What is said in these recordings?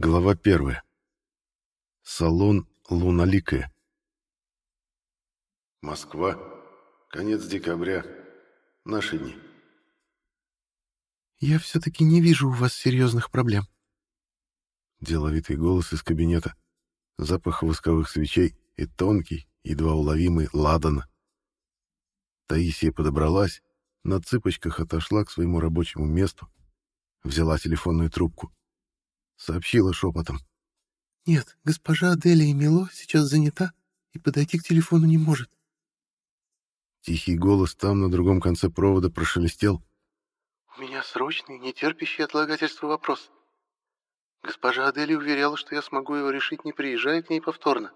Глава первая. Салон Луналикая. Москва. Конец декабря. Наши дни. «Я все-таки не вижу у вас серьезных проблем». Деловитый голос из кабинета, запах восковых свечей и тонкий, едва уловимый ладан. Таисия подобралась, на цыпочках отошла к своему рабочему месту, взяла телефонную трубку. Сообщила шепотом. «Нет, госпожа Аделия Мило сейчас занята и подойти к телефону не может». Тихий голос там, на другом конце провода, прошелестел. «У меня срочный, нетерпящий отлагательства вопрос. Госпожа Аделия уверяла, что я смогу его решить, не приезжая к ней повторно».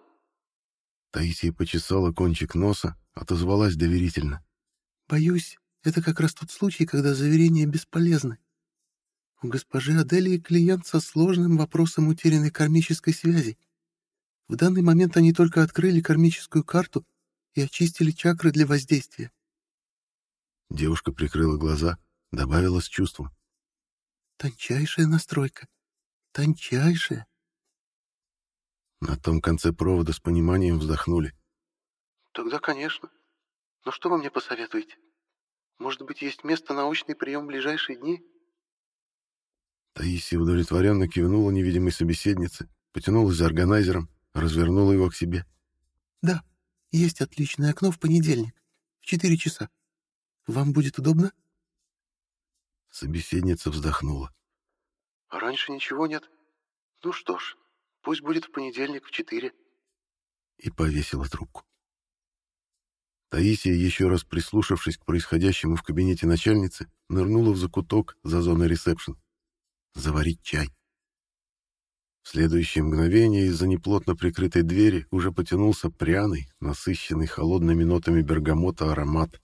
Таисия почесала кончик носа, отозвалась доверительно. «Боюсь, это как раз тот случай, когда заверения бесполезны. У госпожи Аделии клиент со сложным вопросом утерянной кармической связи. В данный момент они только открыли кармическую карту и очистили чакры для воздействия. Девушка прикрыла глаза, добавила с чувством. Тончайшая настройка. Тончайшая. На том конце провода с пониманием вздохнули. Тогда, конечно. Но что вы мне посоветуете? Может быть, есть место научный прием в ближайшие дни? Таисия удовлетворенно кивнула невидимой собеседнице, потянулась за органайзером, развернула его к себе. «Да, есть отличное окно в понедельник, в четыре часа. Вам будет удобно?» Собеседница вздохнула. «А раньше ничего нет? Ну что ж, пусть будет в понедельник в четыре». И повесила трубку. Таисия, еще раз прислушавшись к происходящему в кабинете начальницы, нырнула в закуток за зоной ресепшн заварить чай. В следующее мгновение из-за неплотно прикрытой двери уже потянулся пряный, насыщенный холодными нотами бергамота аромат.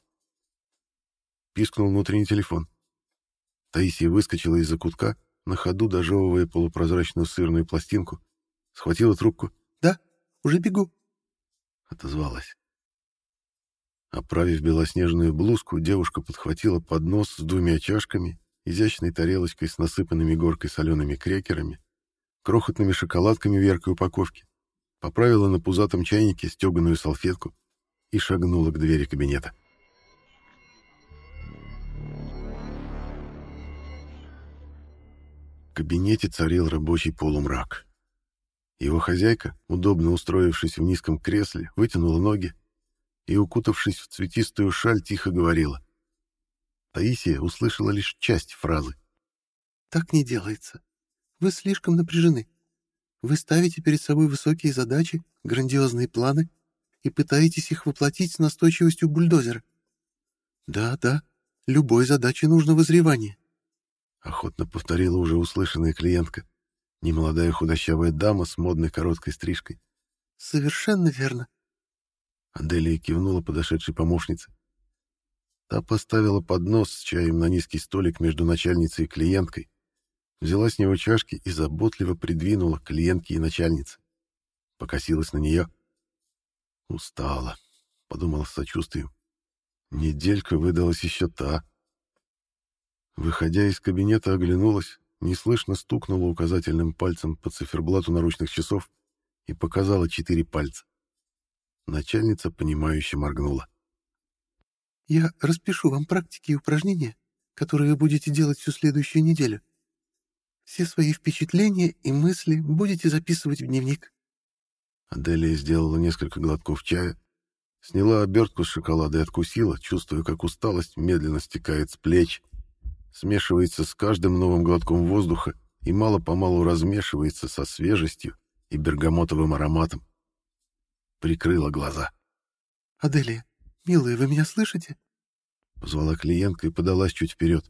Пискнул внутренний телефон. Таисия выскочила из-за кутка, на ходу дожевывая полупрозрачную сырную пластинку, схватила трубку. «Да, уже бегу», — отозвалась. Оправив белоснежную блузку, девушка подхватила поднос с двумя чашками изящной тарелочкой с насыпанными горкой солеными крекерами, крохотными шоколадками в яркой упаковке, поправила на пузатом чайнике стеганую салфетку и шагнула к двери кабинета. В кабинете царил рабочий полумрак. Его хозяйка, удобно устроившись в низком кресле, вытянула ноги и, укутавшись в цветистую шаль, тихо говорила. Таисия услышала лишь часть фразы. «Так не делается. Вы слишком напряжены. Вы ставите перед собой высокие задачи, грандиозные планы и пытаетесь их воплотить с настойчивостью бульдозера. Да, да, любой задаче нужно возревание». Охотно повторила уже услышанная клиентка, немолодая худощавая дама с модной короткой стрижкой. «Совершенно верно». Аделия кивнула подошедшей помощнице. Та поставила поднос с чаем на низкий столик между начальницей и клиенткой, взяла с него чашки и заботливо придвинула клиентке и начальнице. Покосилась на нее. «Устала», — подумала с сочувствием. Неделька выдалась еще та. Выходя из кабинета, оглянулась, неслышно стукнула указательным пальцем по циферблату наручных часов и показала четыре пальца. Начальница, понимающе моргнула. Я распишу вам практики и упражнения, которые вы будете делать всю следующую неделю. Все свои впечатления и мысли будете записывать в дневник». Аделия сделала несколько глотков чая, сняла обертку с шоколада и откусила, чувствуя, как усталость медленно стекает с плеч, смешивается с каждым новым глотком воздуха и мало-помалу размешивается со свежестью и бергамотовым ароматом. Прикрыла глаза. «Аделия, «Милая, вы меня слышите?» Позвала клиентка и подалась чуть вперед.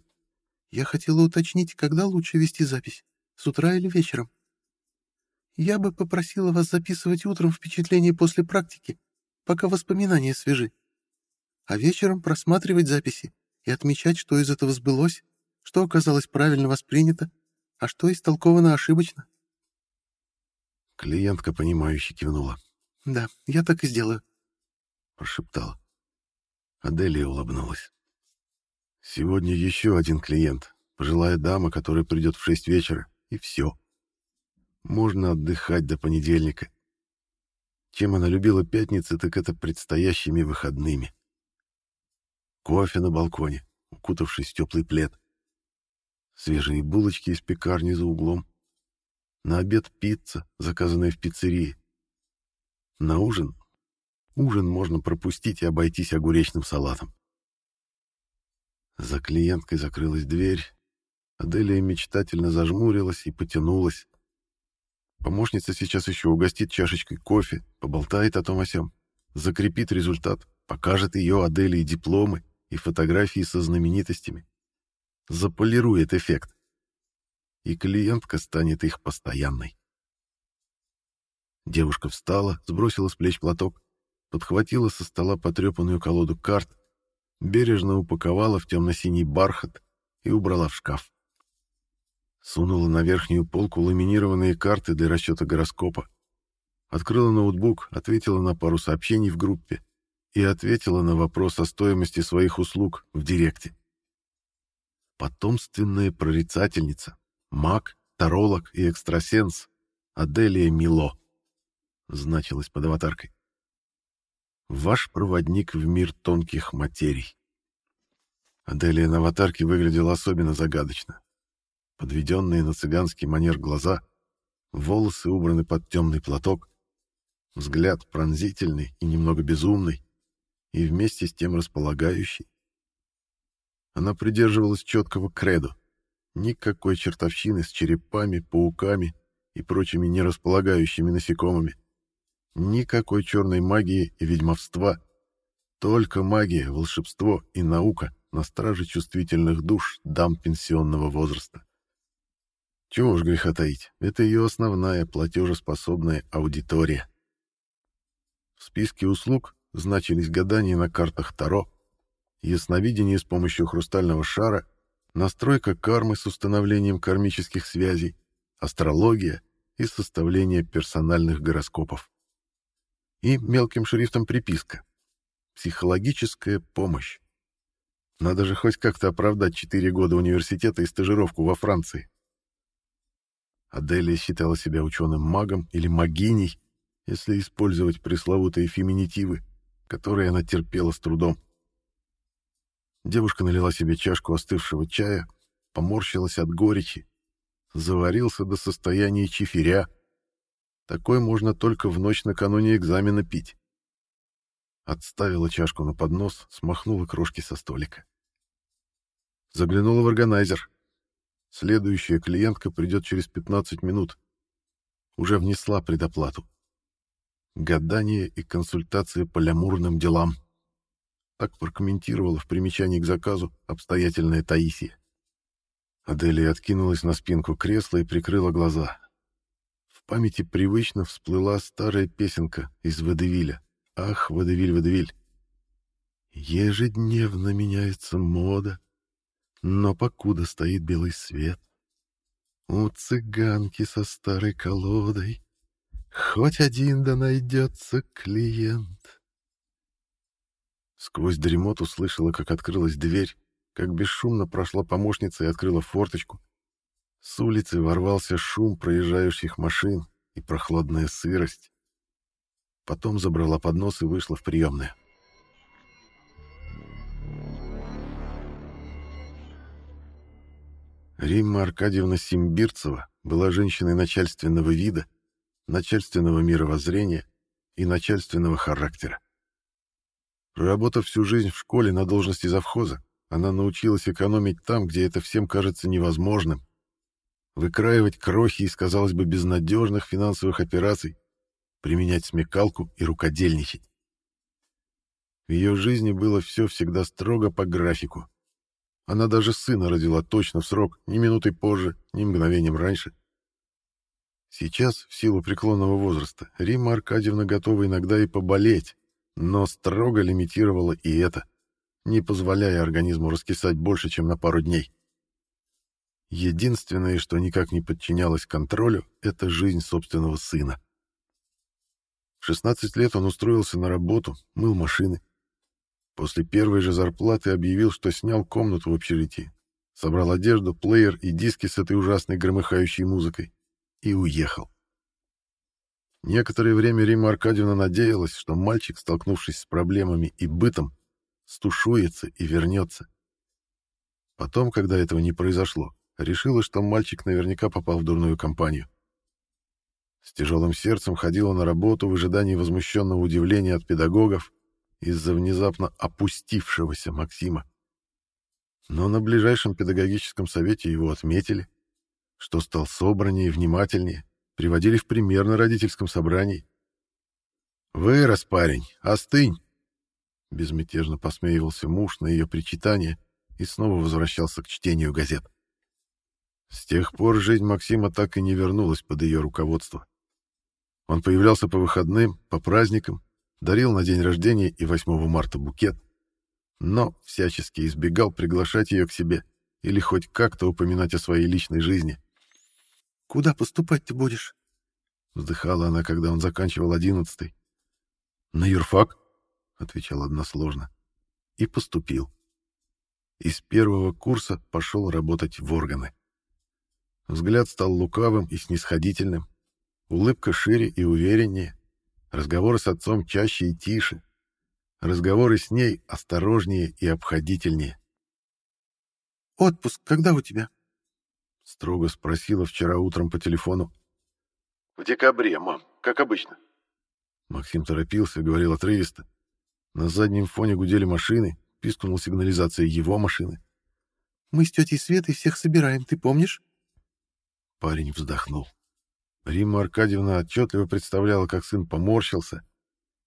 «Я хотела уточнить, когда лучше вести запись, с утра или вечером. Я бы попросила вас записывать утром впечатления после практики, пока воспоминания свежи, а вечером просматривать записи и отмечать, что из этого сбылось, что оказалось правильно воспринято, а что истолковано ошибочно». Клиентка, понимающе кивнула. «Да, я так и сделаю», — прошептала. Аделия улыбнулась. Сегодня еще один клиент, пожилая дама, которая придет в шесть вечера, и все. можно отдыхать до понедельника. Чем она любила пятницы, так это предстоящими выходными. Кофе на балконе, укутавшись в теплый плед. Свежие булочки из пекарни за углом. На обед пицца, заказанная в пиццерии. На ужин... Ужин можно пропустить и обойтись огуречным салатом. За клиенткой закрылась дверь. Аделия мечтательно зажмурилась и потянулась. Помощница сейчас еще угостит чашечкой кофе, поболтает о том о сём, закрепит результат, покажет ее Аделии дипломы и фотографии со знаменитостями. Заполирует эффект. И клиентка станет их постоянной. Девушка встала, сбросила с плеч платок, подхватила со стола потрепанную колоду карт, бережно упаковала в темно-синий бархат и убрала в шкаф. Сунула на верхнюю полку ламинированные карты для расчета гороскопа. Открыла ноутбук, ответила на пару сообщений в группе и ответила на вопрос о стоимости своих услуг в директе. Потомственная прорицательница, маг, таролог и экстрасенс Аделия Мило значилась под аватаркой. Ваш проводник в мир тонких материй. Аделия на аватарке выглядела особенно загадочно подведенные на цыганский манер глаза, волосы убраны под темный платок, взгляд пронзительный и немного безумный, и вместе с тем располагающий. Она придерживалась четкого кредо. Никакой чертовщины с черепами, пауками и прочими нерасполагающими насекомыми. Никакой черной магии и ведьмовства. Только магия, волшебство и наука на страже чувствительных душ дам пенсионного возраста. Чего уж греха таить, это ее основная платежеспособная аудитория. В списке услуг значились гадания на картах Таро, ясновидение с помощью хрустального шара, настройка кармы с установлением кармических связей, астрология и составление персональных гороскопов. И мелким шрифтом приписка. Психологическая помощь. Надо же хоть как-то оправдать 4 года университета и стажировку во Франции. Аделия считала себя ученым-магом или магиней, если использовать пресловутые феминитивы, которые она терпела с трудом. Девушка налила себе чашку остывшего чая, поморщилась от горечи, заварился до состояния чиферя. Такой можно только в ночь накануне экзамена пить. Отставила чашку на поднос, смахнула крошки со столика. Заглянула в органайзер. Следующая клиентка придет через 15 минут. Уже внесла предоплату. Гадание и консультация по лямурным делам. Так прокомментировала в примечании к заказу обстоятельная Таисия. Аделия откинулась на спинку кресла и прикрыла глаза. Памяти привычно всплыла старая песенка из Водевиля. «Ах, Водевиль, Водевиль!» Ежедневно меняется мода, но покуда стоит белый свет, у цыганки со старой колодой хоть один да найдется клиент. Сквозь дремоту слышала, как открылась дверь, как бесшумно прошла помощница и открыла форточку. С улицы ворвался шум проезжающих машин и прохладная сырость. Потом забрала поднос и вышла в приемную. Римма Аркадьевна Симбирцева была женщиной начальственного вида, начальственного мировоззрения и начальственного характера. Проработав всю жизнь в школе на должности завхоза, она научилась экономить там, где это всем кажется невозможным, выкраивать крохи из, казалось бы, безнадежных финансовых операций, применять смекалку и рукодельничать. В ее жизни было все всегда строго по графику, она даже сына родила точно в срок, ни минутой позже, ни мгновением раньше. Сейчас, в силу преклонного возраста, Римма Аркадьевна готова иногда и поболеть, но строго лимитировала и это, не позволяя организму раскисать больше, чем на пару дней. Единственное, что никак не подчинялось контролю, это жизнь собственного сына. В 16 лет он устроился на работу, мыл машины, После первой же зарплаты объявил, что снял комнату в общежитии. Собрал одежду, плеер и диски с этой ужасной громыхающей музыкой. и уехал. Некоторое время Рима Аркадьевна надеялась, что мальчик, столкнувшись с проблемами и бытом, стушуется и вернется. Потом, когда этого не произошло, решила, что мальчик наверняка попал в дурную компанию. С тяжелым сердцем ходила на работу в ожидании возмущенного удивления от педагогов из-за внезапно опустившегося Максима. Но на ближайшем педагогическом совете его отметили, что стал собраннее и внимательнее, приводили в пример на родительском собрании. «Вырос, парень, остынь!» Безмятежно посмеивался муж на ее причитание и снова возвращался к чтению газет. С тех пор жизнь Максима так и не вернулась под ее руководство. Он появлялся по выходным, по праздникам, дарил на день рождения и 8 марта букет, но всячески избегал приглашать ее к себе или хоть как-то упоминать о своей личной жизни. «Куда поступать ты будешь?» Вздыхала она, когда он заканчивал одиннадцатый. «На юрфак?» — отвечал односложно. И поступил. Из первого курса пошел работать в органы. Взгляд стал лукавым и снисходительным, улыбка шире и увереннее, разговоры с отцом чаще и тише, разговоры с ней осторожнее и обходительнее. «Отпуск когда у тебя?» — строго спросила вчера утром по телефону. «В декабре, мам, как обычно». Максим торопился, говорил отрывисто. На заднем фоне гудели машины, пискнула сигнализация его машины. «Мы с тетей Светой всех собираем, ты помнишь?» Парень вздохнул. Римма Аркадьевна отчетливо представляла, как сын поморщился,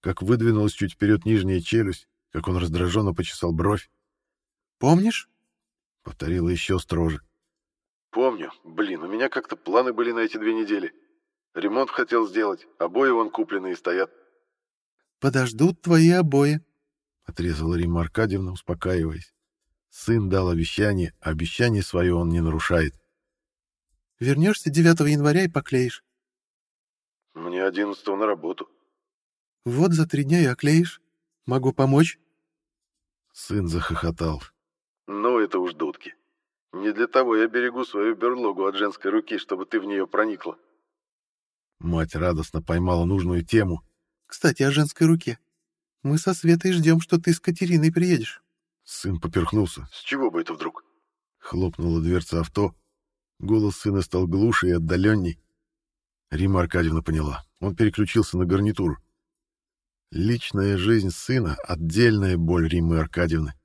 как выдвинулась чуть вперед нижняя челюсть, как он раздраженно почесал бровь. «Помнишь?» — повторила еще строже. «Помню. Блин, у меня как-то планы были на эти две недели. Ремонт хотел сделать, обои вон купленные стоят». «Подождут твои обои», — отрезала Римма Аркадьевна, успокаиваясь. Сын дал обещание, а обещание свое он не нарушает. «Вернешься 9 января и поклеишь». «Мне 11 на работу». «Вот за три дня и оклеишь. Могу помочь?» Сын захохотал. «Ну, это уж дудки. Не для того я берегу свою берлогу от женской руки, чтобы ты в нее проникла». Мать радостно поймала нужную тему. «Кстати, о женской руке. Мы со Светой ждем, что ты с Катериной приедешь». Сын поперхнулся. «С чего бы это вдруг?» Хлопнула дверца авто. Голос сына стал глуше и отдаленней. Рима Аркадьевна поняла. Он переключился на гарнитуру. Личная жизнь сына — отдельная боль Риммы Аркадьевны.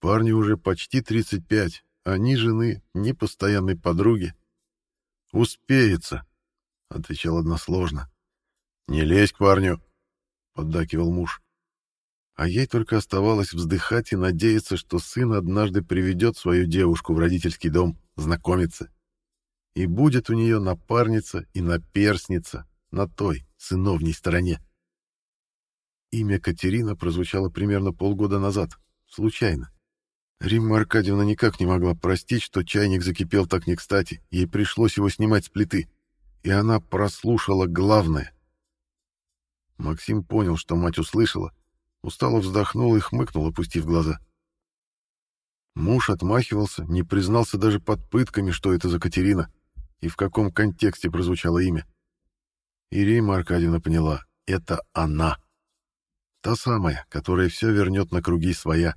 Парню уже почти 35, а ни жены, ни постоянной подруги. «Успеется», — отвечал односложно. «Не лезь к парню», — поддакивал муж. А ей только оставалось вздыхать и надеяться, что сын однажды приведет свою девушку в родительский дом, знакомиться. И будет у нее напарница и наперсница на той, сыновней стороне. Имя Катерина прозвучало примерно полгода назад, случайно. Римма Аркадьевна никак не могла простить, что чайник закипел так не кстати, ей пришлось его снимать с плиты, и она прослушала главное. Максим понял, что мать услышала, устало вздохнул и хмыкнул, опустив глаза. Муж отмахивался, не признался даже под пытками, что это за Катерина и в каком контексте прозвучало имя. И Римма Аркадьевна поняла — это она. Та самая, которая все вернет на круги своя.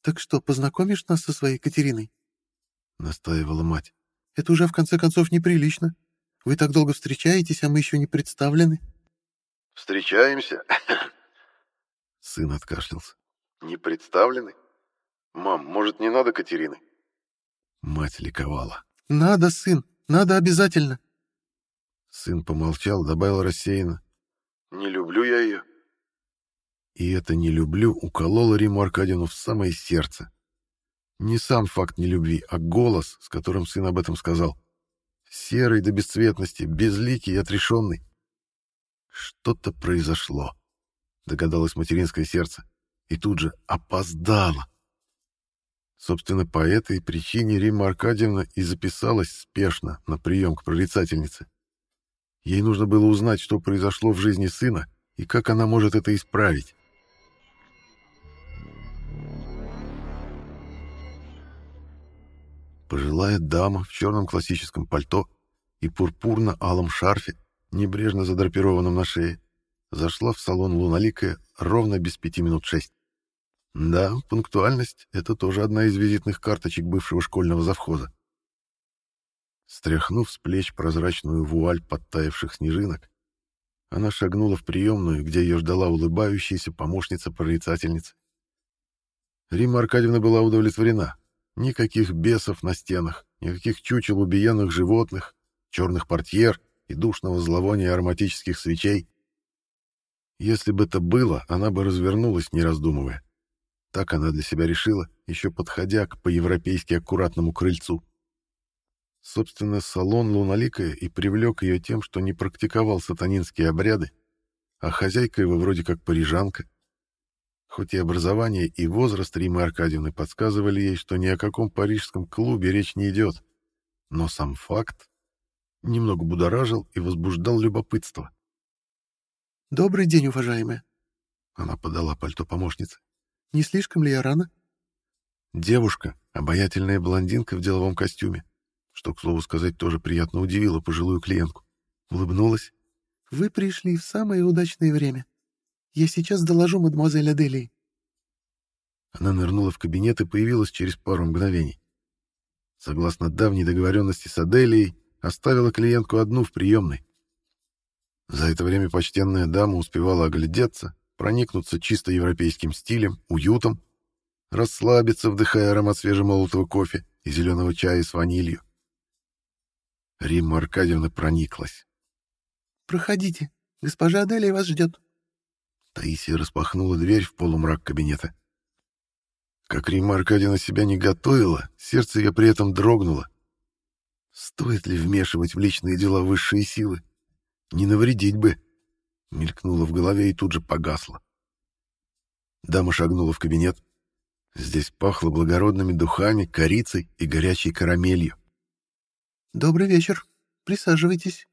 «Так что, познакомишь нас со своей Катериной?» — настаивала мать. «Это уже, в конце концов, неприлично. Вы так долго встречаетесь, а мы еще не представлены». «Встречаемся?» Сын откашлялся. «Не представлены? Мам, может, не надо Катерины?» Мать ликовала. «Надо, сын, надо обязательно». Сын помолчал, добавил рассеянно. «Не люблю я ее». И это «не люблю» укололо Риму Аркадьевну в самое сердце. Не сам факт нелюбви, а голос, с которым сын об этом сказал. Серый до бесцветности, безликий и отрешенный. Что-то произошло, догадалось материнское сердце, и тут же опоздало. Собственно, по этой причине Римма Аркадьевна и записалась спешно на прием к прорицательнице. Ей нужно было узнать, что произошло в жизни сына и как она может это исправить. Пожилая дама в черном классическом пальто и пурпурно-алом шарфе, небрежно задрапированном на шее, зашла в салон луналикая ровно без пяти минут шесть. Да, пунктуальность — это тоже одна из визитных карточек бывшего школьного завхоза. Стряхнув с плеч прозрачную вуаль подтаявших снежинок, она шагнула в приемную, где ее ждала улыбающаяся помощница-прорицательницы. Рима Аркадьевна была удовлетворена. Никаких бесов на стенах, никаких чучел убиенных животных, черных портьер и душного зловония ароматических свечей. Если бы это было, она бы развернулась, не раздумывая. Так она для себя решила, еще подходя к по-европейски аккуратному крыльцу. Собственно, салон Луналикая и привлек ее тем, что не практиковал сатанинские обряды, а хозяйка его вроде как парижанка. Хоть и образование, и возраст Римы Аркадьевны подсказывали ей, что ни о каком парижском клубе речь не идет, но сам факт немного будоражил и возбуждал любопытство. «Добрый день, уважаемая!» Она подала пальто помощнице. Не слишком ли я рано? Девушка, обаятельная блондинка в деловом костюме, что, к слову сказать, тоже приятно удивило пожилую клиентку, улыбнулась. Вы пришли в самое удачное время. Я сейчас доложу мадемуазель Аделии. Она нырнула в кабинет и появилась через пару мгновений. Согласно давней договоренности с Аделией, оставила клиентку одну в приемной. За это время почтенная дама успевала оглядеться, проникнуться чисто европейским стилем, уютом, расслабиться, вдыхая аромат свежемолотого кофе и зеленого чая с ванилью. Римма Аркадьевна прониклась. «Проходите, госпожа Аделия вас ждет». Таисия распахнула дверь в полумрак кабинета. Как Римма Аркадьевна себя не готовила, сердце ее при этом дрогнуло. Стоит ли вмешивать в личные дела высшие силы? Не навредить бы мелькнуло в голове и тут же погасло. Дама шагнула в кабинет. Здесь пахло благородными духами, корицей и горячей карамелью. «Добрый вечер. Присаживайтесь».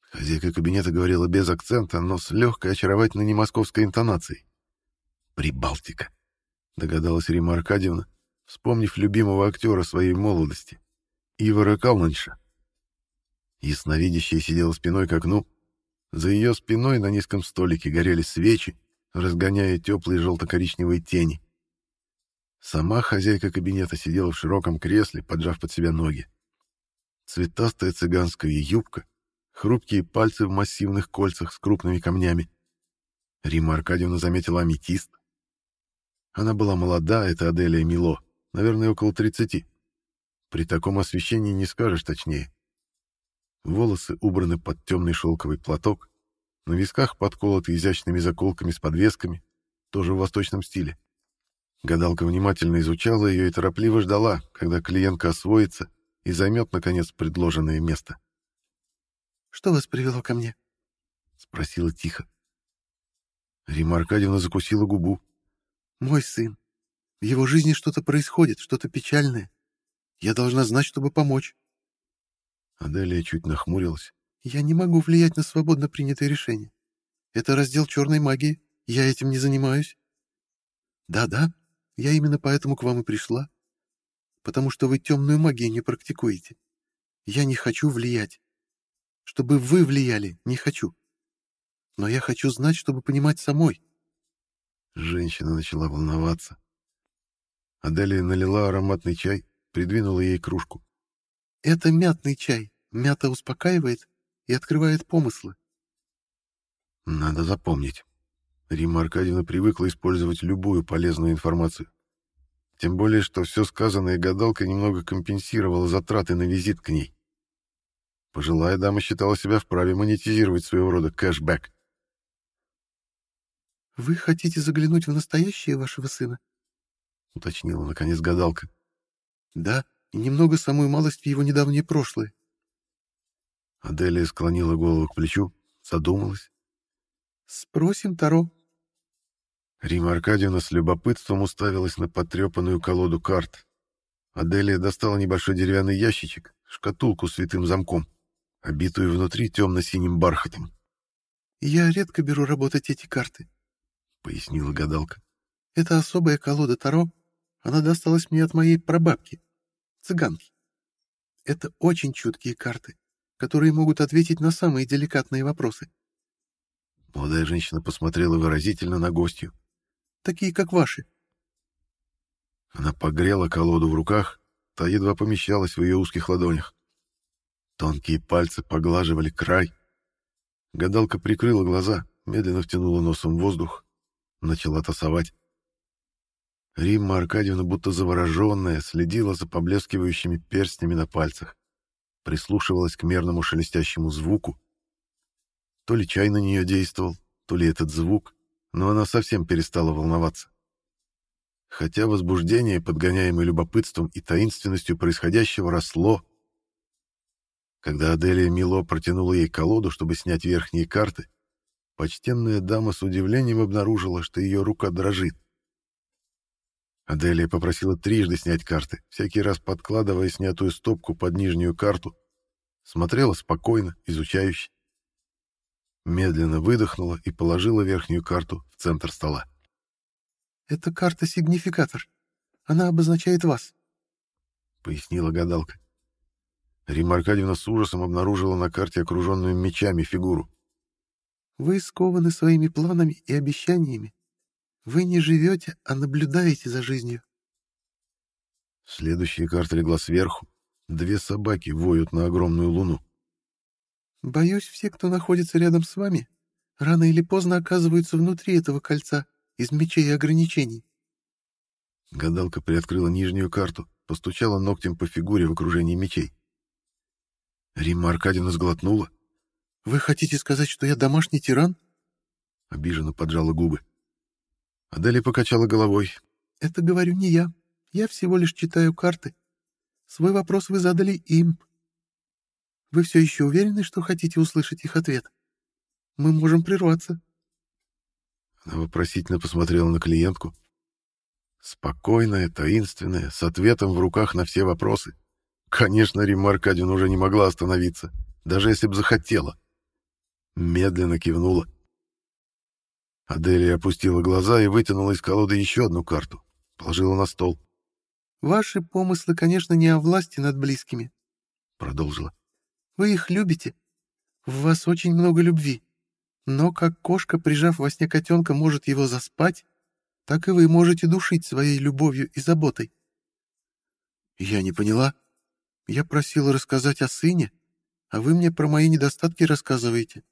Хозяйка кабинета говорила без акцента, но с легкой, очаровательной немосковской интонацией. «Прибалтика», — догадалась Рима Аркадьевна, вспомнив любимого актера своей молодости, Ивара Калнаньша. Ясновидящая сидела спиной к окну, за ее спиной на низком столике горели свечи, разгоняя теплые желто-коричневые тени. Сама хозяйка кабинета сидела в широком кресле, поджав под себя ноги. Цветастая цыганская юбка, хрупкие пальцы в массивных кольцах с крупными камнями. Рима Аркадьевна заметила аметист. Она была молода, это Аделия Мило, наверное, около 30. При таком освещении не скажешь точнее. Волосы убраны под темный шелковый платок, на висках подколоты изящными заколками с подвесками, тоже в восточном стиле. Гадалка внимательно изучала ее и торопливо ждала, когда клиентка освоится и займет, наконец, предложенное место. «Что вас привело ко мне?» — спросила тихо. Рима Аркадьевна закусила губу. «Мой сын. В его жизни что-то происходит, что-то печальное. Я должна знать, чтобы помочь». Аделия чуть нахмурилась. «Я не могу влиять на свободно принятые решения. Это раздел черной магии. Я этим не занимаюсь». «Да-да, я именно поэтому к вам и пришла. Потому что вы темную магию не практикуете. Я не хочу влиять. Чтобы вы влияли, не хочу. Но я хочу знать, чтобы понимать самой». Женщина начала волноваться. Аделия налила ароматный чай, придвинула ей кружку. «Это мятный чай. Мята успокаивает и открывает помыслы. Надо запомнить. Рима Аркадьевна привыкла использовать любую полезную информацию. Тем более, что все сказанное гадалкой немного компенсировало затраты на визит к ней. Пожилая дама считала себя вправе монетизировать своего рода кэшбэк. «Вы хотите заглянуть в настоящее вашего сына?» — уточнила, наконец, гадалка. «Да, и немного самую малость в его недавнее прошлое. Аделия склонила голову к плечу, задумалась. «Спросим Таро». Рима Аркадьевна с любопытством уставилась на потрепанную колоду карт. Аделия достала небольшой деревянный ящичек, шкатулку с витым замком, обитую внутри темно-синим бархатом. «Я редко беру работать эти карты», — пояснила гадалка. «Это особая колода Таро. Она досталась мне от моей прабабки, цыганки. Это очень чуткие карты которые могут ответить на самые деликатные вопросы. Молодая женщина посмотрела выразительно на гостью. Такие, как ваши. Она погрела колоду в руках, та едва помещалась в ее узких ладонях. Тонкие пальцы поглаживали край. Гадалка прикрыла глаза, медленно втянула носом воздух, начала тасовать. Римма Аркадьевна, будто завороженная, следила за поблескивающими перстнями на пальцах, прислушивалась к мерному шелестящему звуку. То ли чай на нее действовал, то ли этот звук, но она совсем перестала волноваться. Хотя возбуждение, подгоняемое любопытством и таинственностью происходящего, росло. Когда Аделия Мило протянула ей колоду, чтобы снять верхние карты, почтенная дама с удивлением обнаружила, что ее рука дрожит. Аделия попросила трижды снять карты, всякий раз подкладывая снятую стопку под нижнюю карту. Смотрела спокойно, изучающе. Медленно выдохнула и положила верхнюю карту в центр стола. «Это карта-сигнификатор. Она обозначает вас», — пояснила гадалка. Рима Аркадьевна с ужасом обнаружила на карте окруженную мечами фигуру. «Вы скованы своими планами и обещаниями, вы не живете, а наблюдаете за жизнью. Следующая карта легла сверху. Две собаки воют на огромную луну. Боюсь, все, кто находится рядом с вами, рано или поздно оказываются внутри этого кольца из мечей и ограничений. Гадалка приоткрыла нижнюю карту, постучала ногтем по фигуре в окружении мечей. Римма Аркадьевна сглотнула. «Вы хотите сказать, что я домашний тиран?» Обиженно поджала губы. Аделия покачала головой. «Это говорю не я. Я всего лишь читаю карты. Свой вопрос вы задали им. Вы все еще уверены, что хотите услышать их ответ? Мы можем прерваться». Она вопросительно посмотрела на клиентку. Спокойная, таинственная, с ответом в руках на все вопросы. Конечно, Римма Аркадьевна уже не могла остановиться, даже если бы захотела. Медленно кивнула. Аделия опустила глаза и вытянула из колоды еще одну карту. Положила на стол. «Ваши помыслы, конечно, не о власти над близкими», — продолжила. «Вы их любите. В вас очень много любви. Но как кошка, прижав во сне котенка, может его заспать, так и вы можете душить своей любовью и заботой». «Я не поняла. Я просила рассказать о сыне, а вы мне про мои недостатки рассказываете.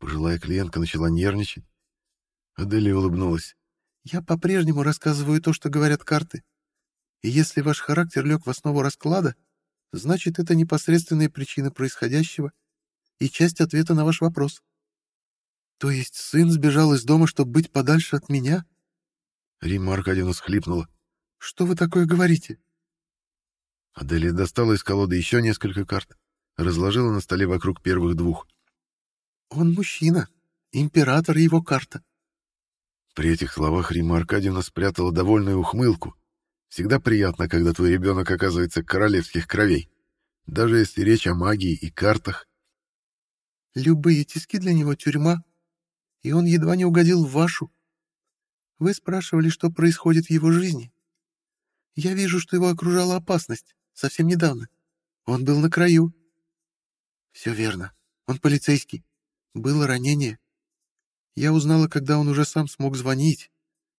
Пожилая клиентка начала нервничать. Аделия улыбнулась. «Я по-прежнему рассказываю то, что говорят карты. И если ваш характер лег в основу расклада, значит, это непосредственная причина происходящего и часть ответа на ваш вопрос. То есть сын сбежал из дома, чтобы быть подальше от меня?» Римма Аркадьевна схлипнула. «Что вы такое говорите?» Аделия достала из колоды еще несколько карт, разложила на столе вокруг первых двух. Он мужчина, император его карта. При этих словах Рима Аркадьевна спрятала довольную ухмылку. Всегда приятно, когда твой ребенок оказывается королевских кровей, даже если речь о магии и картах. Любые тиски для него тюрьма, и он едва не угодил в вашу. Вы спрашивали, что происходит в его жизни. Я вижу, что его окружала опасность совсем недавно. Он был на краю. Все верно. Он полицейский. Было ранение. Я узнала, когда он уже сам смог звонить,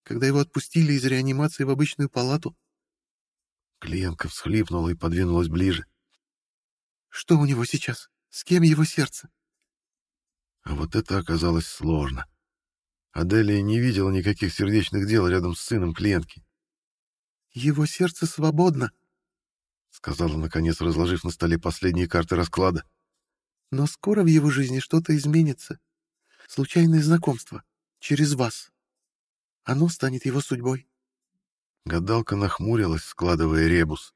когда его отпустили из реанимации в обычную палату. Клиентка всхлипнула и подвинулась ближе. Что у него сейчас? С кем его сердце? А вот это оказалось сложно. Аделия не видела никаких сердечных дел рядом с сыном клиентки. «Его сердце свободно», — сказала, наконец, разложив на столе последние карты расклада. Но скоро в его жизни что-то изменится. Случайное знакомство. Через вас. Оно станет его судьбой. Гадалка нахмурилась, складывая ребус.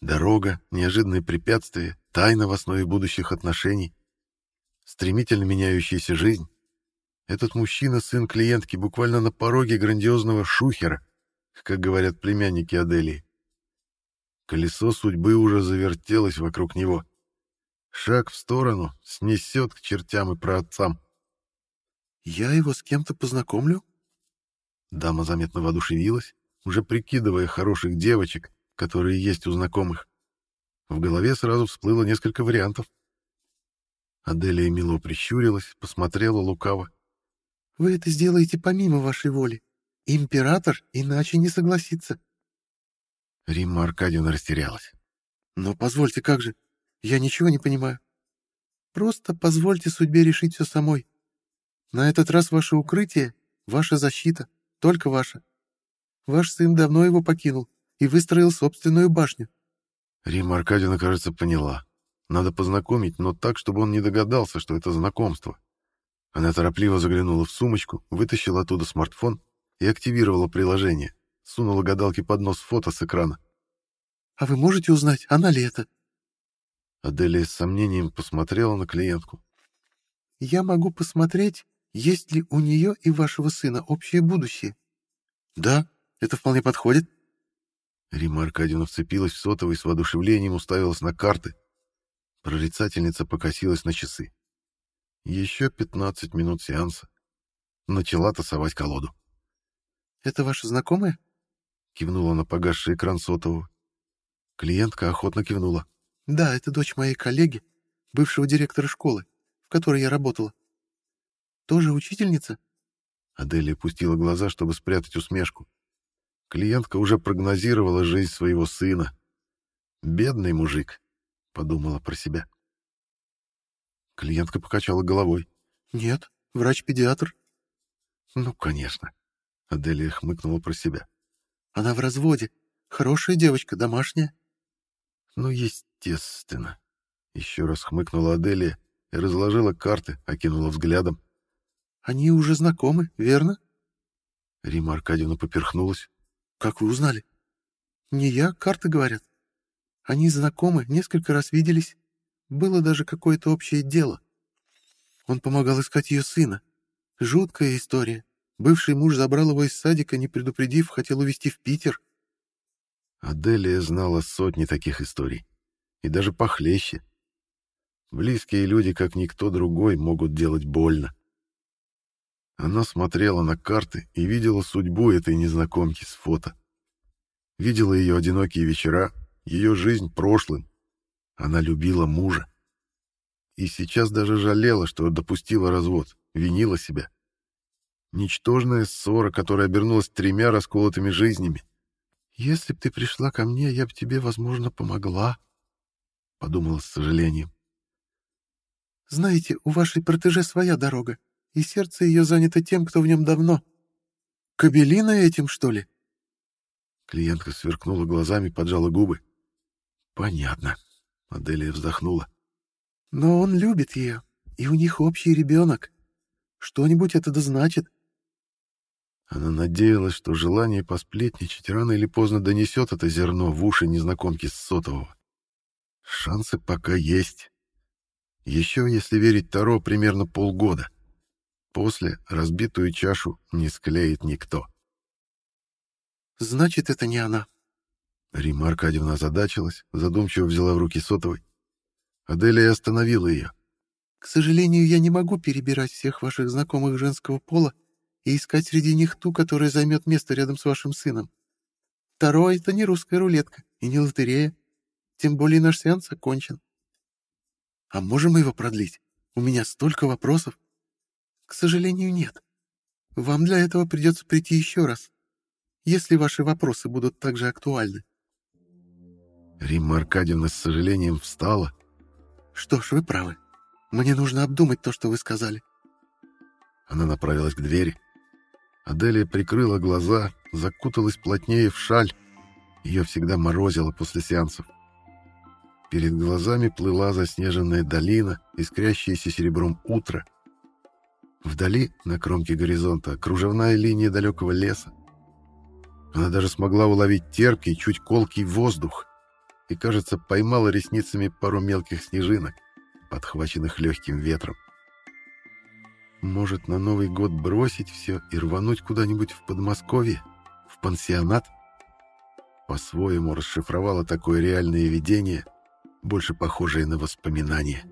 Дорога, неожиданные препятствия, тайна в основе будущих отношений, стремительно меняющаяся жизнь. Этот мужчина — сын клиентки буквально на пороге грандиозного шухера, как говорят племянники Аделии. Колесо судьбы уже завертелось вокруг него. Шаг в сторону снесет к чертям и праотцам. «Я его с кем-то познакомлю?» Дама заметно воодушевилась, уже прикидывая хороших девочек, которые есть у знакомых. В голове сразу всплыло несколько вариантов. Аделия мило прищурилась, посмотрела лукаво. «Вы это сделаете помимо вашей воли. Император иначе не согласится». Римма Аркадьевна растерялась. «Но позвольте, как же? Я ничего не понимаю. Просто позвольте судьбе решить все самой. На этот раз ваше укрытие — ваша защита, только ваша. Ваш сын давно его покинул и выстроил собственную башню». Римма Аркадьевна, кажется, поняла. Надо познакомить, но так, чтобы он не догадался, что это знакомство. Она торопливо заглянула в сумочку, вытащила оттуда смартфон и активировала приложение. Сунула гадалке под нос фото с экрана. «А вы можете узнать, она ли это?» Аделия с сомнением посмотрела на клиентку. «Я могу посмотреть, есть ли у нее и вашего сына общее будущее». «Да, это вполне подходит». Рима Аркадьевна вцепилась в сотовый с воодушевлением уставилась на карты, Прорицательница покосилась на часы. Еще 15 минут сеанса. Начала тасовать колоду. «Это ваша знакомая?» Кивнула на погасший экран сотового. Клиентка охотно кивнула. «Да, это дочь моей коллеги, бывшего директора школы, в которой я работала. Тоже учительница?» Аделия пустила глаза, чтобы спрятать усмешку. Клиентка уже прогнозировала жизнь своего сына. Бедный мужик. — подумала про себя. Клиентка покачала головой. «Нет, врач-педиатр». «Ну, конечно». Аделия хмыкнула про себя. «Она в разводе. Хорошая девочка, домашняя». «Ну, естественно». Еще раз хмыкнула Аделия и разложила карты, окинула взглядом. «Они уже знакомы, верно?» Рима Аркадьевна поперхнулась. «Как вы узнали?» «Не я, карты говорят». Они знакомы, несколько раз виделись. Было даже какое-то общее дело. Он помогал искать ее сына. Жуткая история. Бывший муж забрал его из садика, не предупредив, хотел увезти в Питер. Аделия знала сотни таких историй. И даже похлеще. Близкие люди, как никто другой, могут делать больно. Она смотрела на карты и видела судьбу этой незнакомки с фото. Видела ее одинокие вечера, ее жизнь прошлым. Она любила мужа. И сейчас даже жалела, что допустила развод, винила себя. Ничтожная ссора, которая обернулась тремя расколотыми жизнями. «Если б ты пришла ко мне, я бы тебе, возможно, помогла», — подумала с сожалением. «Знаете, у вашей протеже своя дорога, и сердце ее занято тем, кто в нем давно. Кабелина этим, что ли?» Клиентка сверкнула глазами, поджала губы. Понятно. Аделия вздохнула. Но он любит ее, и у них общий ребенок. Что-нибудь это да значит. Она надеялась, что желание посплетничать рано или поздно донесет это зерно в уши незнакомки с сотового. Шансы пока есть. Еще, если верить Таро, примерно полгода. После разбитую чашу не склеит никто. «Значит, это не она», Рима Аркадьевна озадачилась, задумчиво взяла в руки сотовой. Аделия остановила ее. «К сожалению, я не могу перебирать всех ваших знакомых женского пола и искать среди них ту, которая займет место рядом с вашим сыном. Таро — это не русская рулетка и не лотерея. Тем более наш сеанс окончен. А можем мы его продлить? У меня столько вопросов. К сожалению, нет. Вам для этого придется прийти еще раз, если ваши вопросы будут также актуальны. Римма Аркадьевна с сожалением встала. «Что ж, вы правы. Мне нужно обдумать то, что вы сказали». Она направилась к двери. Аделия прикрыла глаза, закуталась плотнее в шаль. Ее всегда морозило после сеансов. Перед глазами плыла заснеженная долина, искрящееся серебром утро. Вдали, на кромке горизонта, кружевная линия далекого леса. Она даже смогла уловить терпкий, чуть колкий воздух и, кажется, поймала ресницами пару мелких снежинок, подхваченных легким ветром. Может, на Новый год бросить все и рвануть куда-нибудь в Подмосковье, в пансионат? По-своему расшифровала такое реальное видение, больше похожее на воспоминание.